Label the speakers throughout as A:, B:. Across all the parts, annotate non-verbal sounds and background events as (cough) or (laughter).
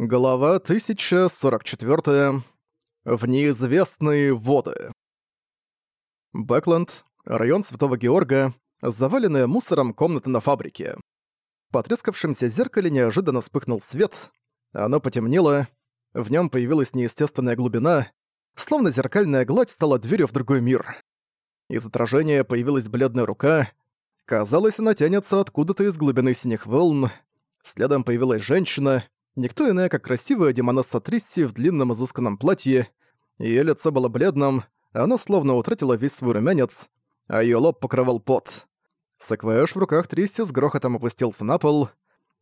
A: Глава 1044. В неизвестные воды. Бэкленд, район Святого Георга, заваленная мусором комната на фабрике. В потрескавшемся зеркале неожиданно вспыхнул свет, оно потемнело, в нем появилась неестественная глубина, словно зеркальная гладь стала дверью в другой мир. Из отражения появилась бледная рука, казалось, она тянется откуда-то из глубины синих волн, следом появилась женщина — Никто иная, как красивая демонесса Трисси в длинном изысканном платье. Её лицо было бледным, оно словно утратило весь свой румянец, а её лоб покрывал пот. Саквояж в руках Трисси с грохотом опустился на пол.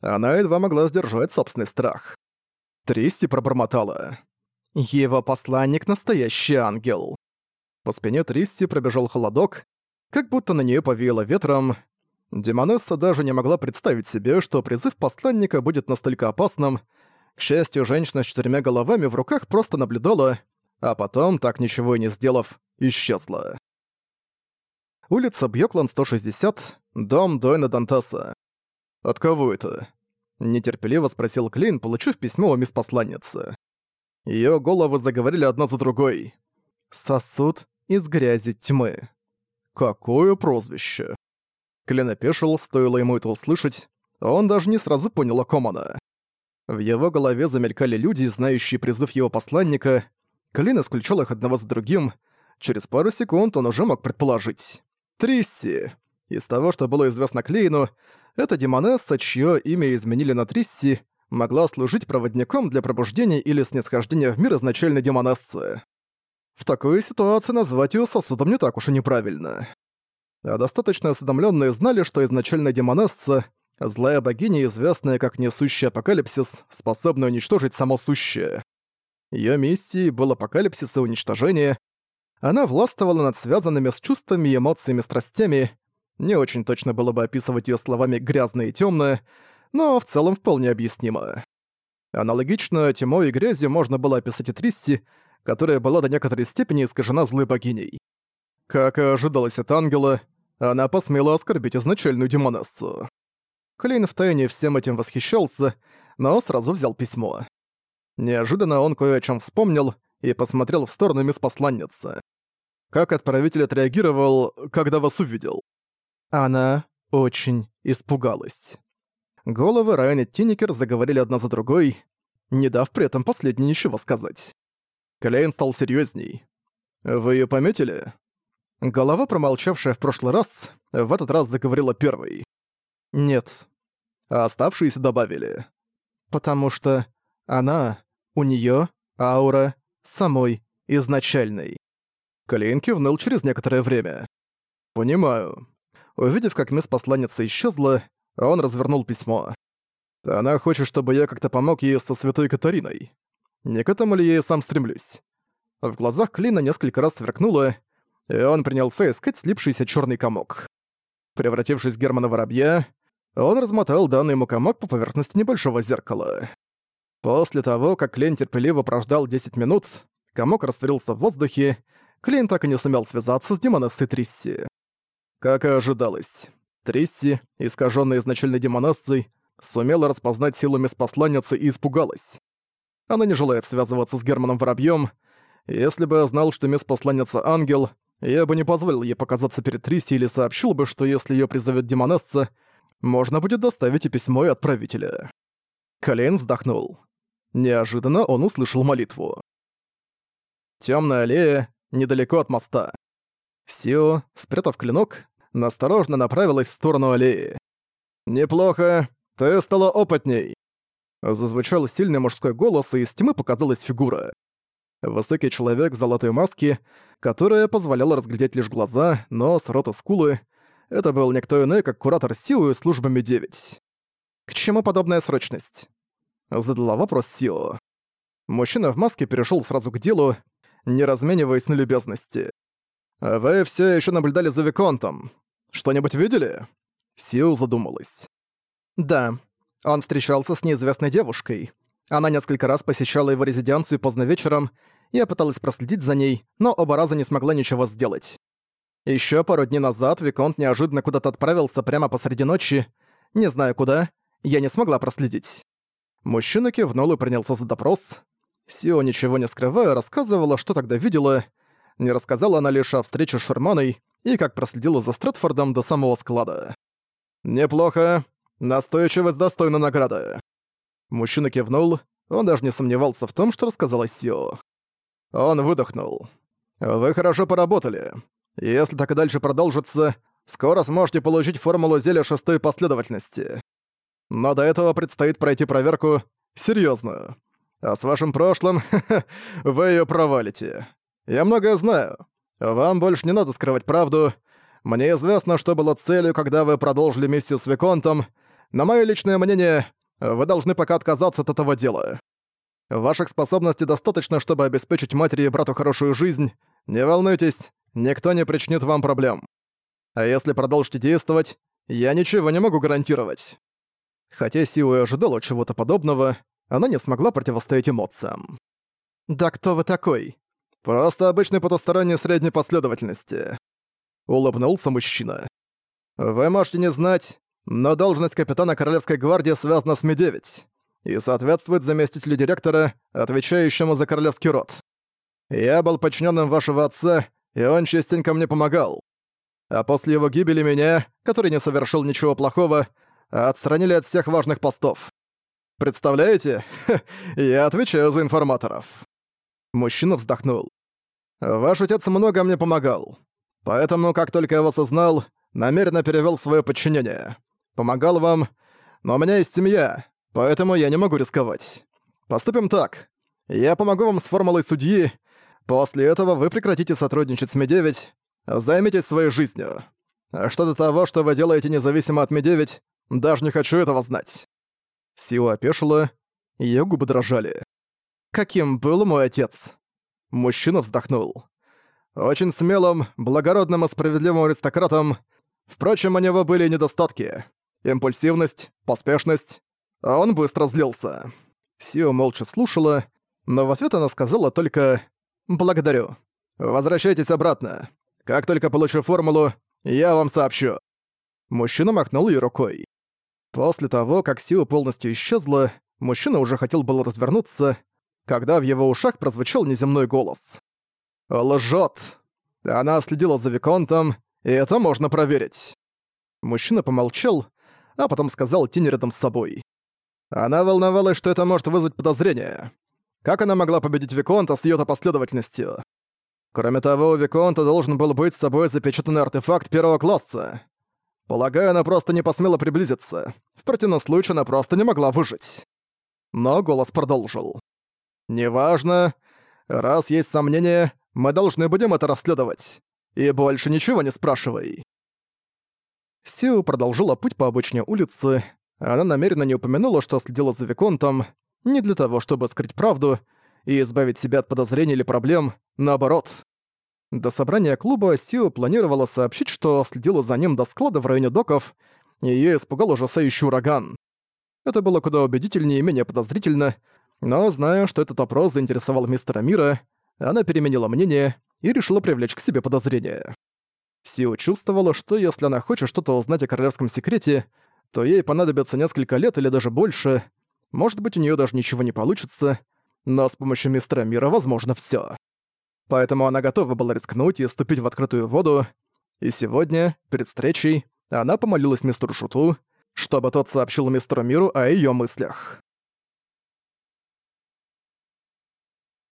A: Она едва могла сдержать собственный страх. Трисси пробормотала. «Его посланник — настоящий ангел». По спине Трисси пробежал холодок, как будто на неё повеяло ветром, Демонесса даже не могла представить себе, что призыв посланника будет настолько опасным. К счастью, женщина с четырьмя головами в руках просто наблюдала, а потом, так ничего и не сделав, исчезла. Улица Бьёклан 160, дом Дойна Дантаса. «От кого это?» — нетерпеливо спросил Клейн, получив письмо у мисс посланницы. Её головы заговорили одна за другой. «Сосуд из грязи тьмы». «Какое прозвище?» Клен опешил, стоило ему это услышать, а он даже не сразу понял, о ком она. В его голове замелькали люди, знающие призыв его посланника. Клин исключал их одного за другим. Через пару секунд он уже мог предположить. Трисси. Из того, что было известно Клейну, эта демонесса, чье имя изменили на Трисси, могла служить проводником для пробуждения или снисхождения в мир изначальной демонессы. В такой ситуации назвать ее сосудом не так уж и неправильно достаточно осведомленные знали, что изначально демонесса — злая богиня, известная как несущий апокалипсис, способная уничтожить само сущее. Ее миссией был апокалипсис и уничтожение. Она властвовала над связанными с чувствами и эмоциями страстями. Не очень точно было бы описывать ее словами «грязно» и «тёмно», но в целом вполне объяснимо. Аналогично тьмой и грязью можно было описать и Тристи, которая была до некоторой степени искажена злой богиней. Как и ожидалось от ангела, она посмела оскорбить изначальную демонессу. Клейн втайне всем этим восхищался, но сразу взял письмо. Неожиданно он кое о чем вспомнил и посмотрел в сторону мисс посланницы. Как отправитель отреагировал, когда вас увидел? Она очень испугалась. Головы Райан и Тинникер заговорили одна за другой, не дав при этом последней ничего сказать. Клейн стал серьезней. «Вы ее пометили?» Голова, промолчавшая в прошлый раз, в этот раз заговорила первой. «Нет». А оставшиеся добавили. «Потому что она, у неё, аура, самой, изначальной». Клейн кивнул через некоторое время. «Понимаю». Увидев, как мисс посланница исчезла, он развернул письмо. «Она хочет, чтобы я как-то помог ей со святой Катариной. Не к этому ли я сам стремлюсь?» В глазах Клина несколько раз сверкнуло, и он принялся искать слипшийся черный комок. Превратившись в Германа Воробья, он размотал данный ему комок по поверхности небольшого зеркала. После того, как Клейн терпеливо прождал 10 минут, комок растворился в воздухе, Клейн так и не сумел связаться с демонессой Трисси. Как и ожидалось, Трисси, искаженная изначальной демонессой, сумела распознать силу посланницы и испугалась. Она не желает связываться с Германом Воробьем. Если бы я знал, что месспосланница Ангел, я бы не позволил ей показаться перед Риси или сообщил бы, что если ее призовет демонесса, можно будет доставить и письмо и отправителя. Колейн вздохнул. Неожиданно он услышал молитву. Темная аллея, недалеко от моста. Сио, спрятав клинок, насторожно направилась в сторону аллеи. «Неплохо. Ты стала опытней!» Зазвучал сильный мужской голос, и из тьмы показалась фигура. Высокий человек в золотой маске, которая позволяла разглядеть лишь глаза, нос, рот и скулы. Это был никто иной, как куратор Сиу и службами 9. «К чему подобная срочность?» Задала вопрос Сио. Мужчина в маске перешел сразу к делу, не размениваясь на любезности. «А «Вы все еще наблюдали за Виконтом. Что-нибудь видели?» Сиу задумалась. «Да, он встречался с неизвестной девушкой. Она несколько раз посещала его резиденцию поздно вечером, я пыталась проследить за ней, но оба раза не смогла ничего сделать. Ещё пару дней назад Виконт неожиданно куда-то отправился прямо посреди ночи, не знаю куда, я не смогла проследить. Мужчина кивнул и принялся за допрос. Сио, ничего не скрывая, рассказывала, что тогда видела. Не рассказала она лишь о встрече с Шерманой и как проследила за Стрэдфордом до самого склада. «Неплохо. Настойчивость достойна награды», Мужчина кивнул, он даже не сомневался в том, что рассказала Сио. Он выдохнул. «Вы хорошо поработали. Если так и дальше продолжится, скоро сможете получить формулу зелья шестой последовательности. Но до этого предстоит пройти проверку серьезную. А с вашим прошлым (laughs) вы ее провалите. Я многое знаю. Вам больше не надо скрывать правду. Мне известно, что было целью, когда вы продолжили миссию с Виконтом, но моё личное мнение Э, вы должны пока отказаться от этого дела. Ваших способностей достаточно, чтобы обеспечить матери и брату хорошую жизнь. Не волнуйтесь, никто не причинит вам проблем. А если продолжите действовать, я ничего не могу гарантировать». Хотя Сиу и ожидала чего-то подобного, она не смогла противостоять эмоциям. «Да кто вы такой?» «Просто обычный потусторонний средней последовательности», — улыбнулся мужчина. «Вы можете не знать, но должность капитана Королевской гвардии связана с Ми-9 и соответствует заместителю директора, отвечающему за королевский род. Я был подчиненным вашего отца, и он частенько мне помогал. А после его гибели меня, который не совершил ничего плохого, отстранили от всех важных постов. Представляете? Ха, (laughs) я отвечаю за информаторов. Мужчина вздохнул. Ваш отец много мне помогал. Поэтому, как только я вас узнал, намеренно перевел свое подчинение помогал вам, но у меня есть семья, поэтому я не могу рисковать. Поступим так. Я помогу вам с формулой судьи. После этого вы прекратите сотрудничать с Ми-9, займитесь своей жизнью. Что до того, что вы делаете независимо от Ми-9, даже не хочу этого знать». Сила опешила, ее губы дрожали. «Каким был мой отец?» Мужчина вздохнул. «Очень смелым, благородным и справедливым аристократом. Впрочем, у него были недостатки импульсивность, поспешность. А он быстро злился. Сио молча слушала, но в ответ она сказала только «Благодарю. Возвращайтесь обратно. Как только получу формулу, я вам сообщу». Мужчина махнул ей рукой. После того, как Сио полностью исчезла, мужчина уже хотел было развернуться, когда в его ушах прозвучал неземной голос. «Лжёт! Она следила за Виконтом, и это можно проверить!» Мужчина помолчал, а потом сказал тень рядом с собой. Она волновалась, что это может вызвать подозрения. Как она могла победить Виконта с её-то последовательностью? Кроме того, у Виконта должен был быть с собой запечатанный артефакт первого класса. Полагаю, она просто не посмела приблизиться. В противном случае она просто не могла выжить. Но голос продолжил. «Неважно. Раз есть сомнения, мы должны будем это расследовать. И больше ничего не спрашивай». Сио продолжила путь по обычной улице. Она намеренно не упомянула, что следила за Виконтом, не для того, чтобы скрыть правду и избавить себя от подозрений или проблем, наоборот. До собрания клуба Сио планировала сообщить, что следила за ним до склада в районе доков, и её испугал ужасающий ураган. Это было куда убедительнее и менее подозрительно, но, зная, что этот опрос заинтересовал мистера Мира, она переменила мнение и решила привлечь к себе подозрения. Сио чувствовала, что если она хочет что-то узнать о королевском секрете, то ей понадобится несколько лет или даже больше. Может быть, у нее даже ничего не получится, но с помощью мистера мира возможно все. Поэтому она готова была рискнуть и ступить в открытую воду. И сегодня, перед встречей, она помолилась мистеру Шуту, чтобы тот сообщил мистеру Миру о ее мыслях.